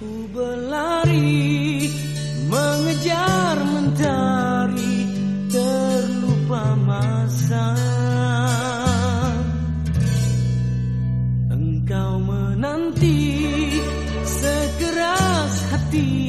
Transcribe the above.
Ku berlari mengejar mentari terlupa masa Engkau menanti sekeras hati.